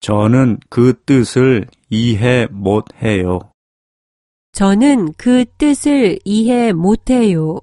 저는 그 뜻을 이해 못해요. 저는 그 뜻을 이해 못해요.